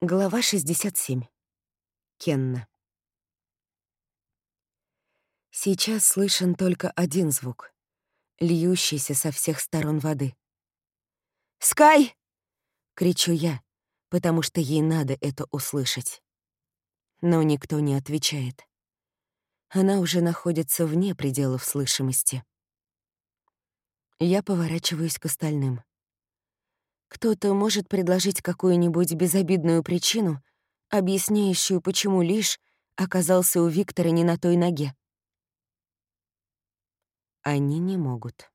Глава 67. Кенна. Сейчас слышен только один звук, льющийся со всех сторон воды. «Скай!» — кричу я, потому что ей надо это услышать. Но никто не отвечает. Она уже находится вне пределов слышимости. Я поворачиваюсь к остальным. Кто-то может предложить какую-нибудь безобидную причину, объясняющую, почему лишь оказался у Виктора не на той ноге. Они не могут.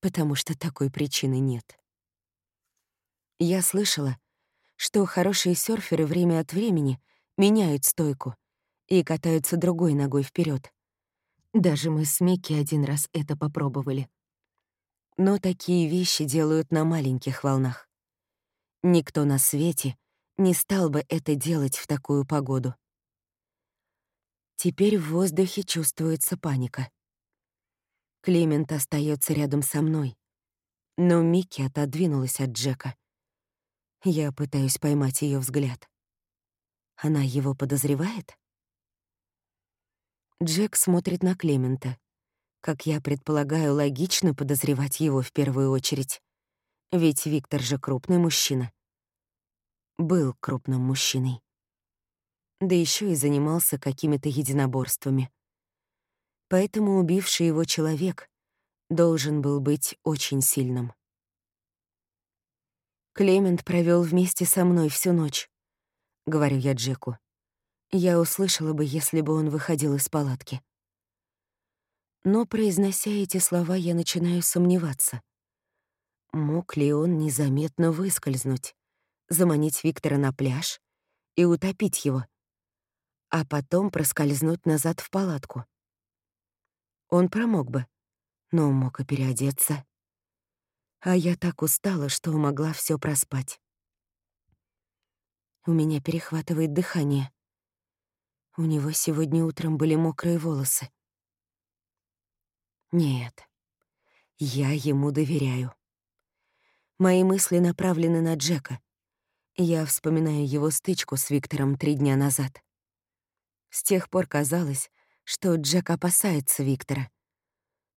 Потому что такой причины нет. Я слышала, что хорошие серферы время от времени меняют стойку и катаются другой ногой вперед. Даже мы с Микки один раз это попробовали. Но такие вещи делают на маленьких волнах. Никто на свете не стал бы это делать в такую погоду. Теперь в воздухе чувствуется паника. Клемент остается рядом со мной, но Микки отодвинулась от Джека. Я пытаюсь поймать ее взгляд. Она его подозревает? Джек смотрит на Клемента. Как я предполагаю, логично подозревать его в первую очередь. Ведь Виктор же крупный мужчина. Был крупным мужчиной. Да еще и занимался какими-то единоборствами. Поэтому убивший его человек должен был быть очень сильным. Клемент провел вместе со мной всю ночь, — говорю я Джеку. Я услышала бы, если бы он выходил из палатки. Но, произнося эти слова, я начинаю сомневаться. Мог ли он незаметно выскользнуть, заманить Виктора на пляж и утопить его, а потом проскользнуть назад в палатку? Он промок бы, но мог и переодеться. А я так устала, что могла все проспать. У меня перехватывает дыхание. У него сегодня утром были мокрые волосы. Нет, я ему доверяю. Мои мысли направлены на Джека. Я вспоминаю его стычку с Виктором три дня назад. С тех пор казалось, что Джек опасается Виктора.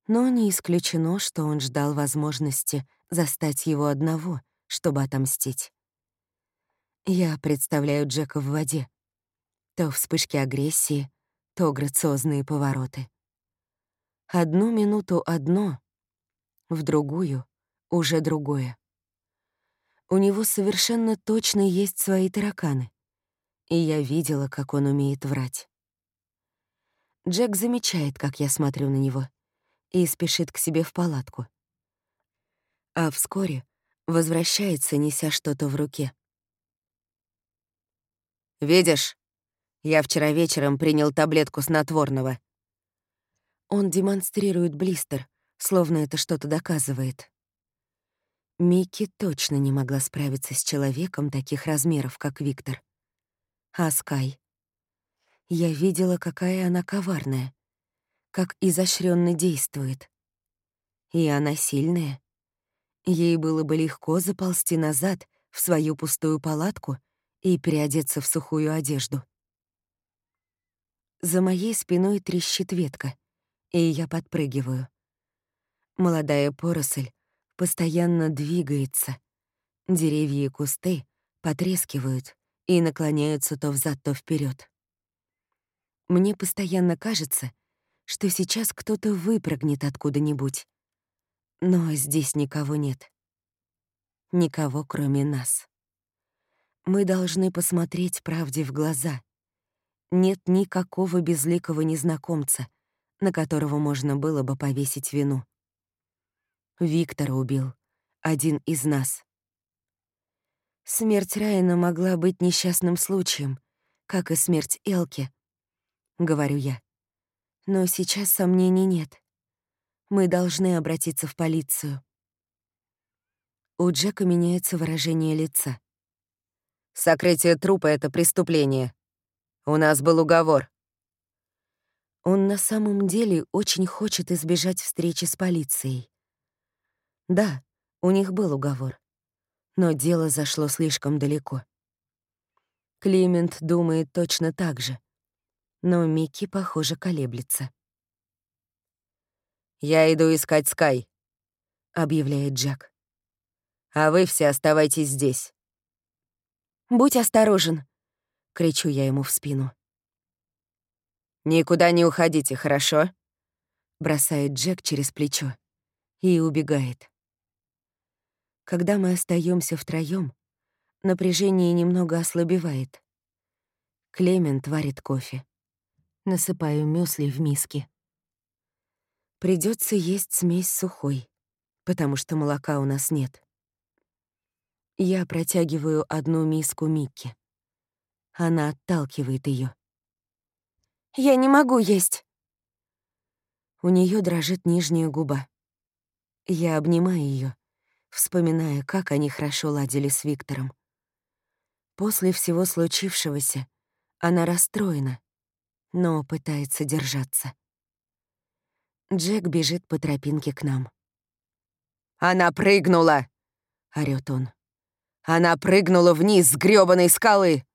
Но не исключено, что он ждал возможности застать его одного, чтобы отомстить. Я представляю Джека в воде. То вспышки агрессии, то грациозные повороты. Одну минуту одно, в другую — уже другое. У него совершенно точно есть свои тараканы, и я видела, как он умеет врать. Джек замечает, как я смотрю на него, и спешит к себе в палатку. А вскоре возвращается, неся что-то в руке. «Видишь, я вчера вечером принял таблетку снотворного», он демонстрирует блистер, словно это что-то доказывает. Микки точно не могла справиться с человеком таких размеров, как Виктор. А Скай? Я видела, какая она коварная, как изощренно действует. И она сильная. Ей было бы легко заползти назад в свою пустую палатку и переодеться в сухую одежду. За моей спиной трещит ветка — и я подпрыгиваю. Молодая поросль постоянно двигается. Деревья и кусты потрескивают и наклоняются то взад, то вперед. Мне постоянно кажется, что сейчас кто-то выпрыгнет откуда-нибудь. Но здесь никого нет. Никого, кроме нас. Мы должны посмотреть правде в глаза. Нет никакого безликого незнакомца, на которого можно было бы повесить вину. Виктора убил один из нас. Смерть Райана могла быть несчастным случаем, как и смерть Элки, — говорю я. Но сейчас сомнений нет. Мы должны обратиться в полицию. У Джека меняется выражение лица. «Сокрытие трупа — это преступление. У нас был уговор. Он на самом деле очень хочет избежать встречи с полицией. Да, у них был уговор. Но дело зашло слишком далеко. Климент думает точно так же. Но Микки, похоже, колеблется. «Я иду искать Скай», — объявляет Джек. «А вы все оставайтесь здесь». «Будь осторожен», — кричу я ему в спину. «Никуда не уходите, хорошо?» — бросает Джек через плечо и убегает. Когда мы остаемся втроем, напряжение немного ослабевает. Клемент варит кофе. Насыпаю мюсли в миски. Придется есть смесь сухой, потому что молока у нас нет. Я протягиваю одну миску Микки. Она отталкивает ее. «Я не могу есть!» У нее дрожит нижняя губа. Я обнимаю ее вспоминая, как они хорошо ладили с Виктором. После всего случившегося она расстроена, но пытается держаться. Джек бежит по тропинке к нам. «Она прыгнула!» — орёт он. «Она прыгнула вниз с грёбаной скалы!»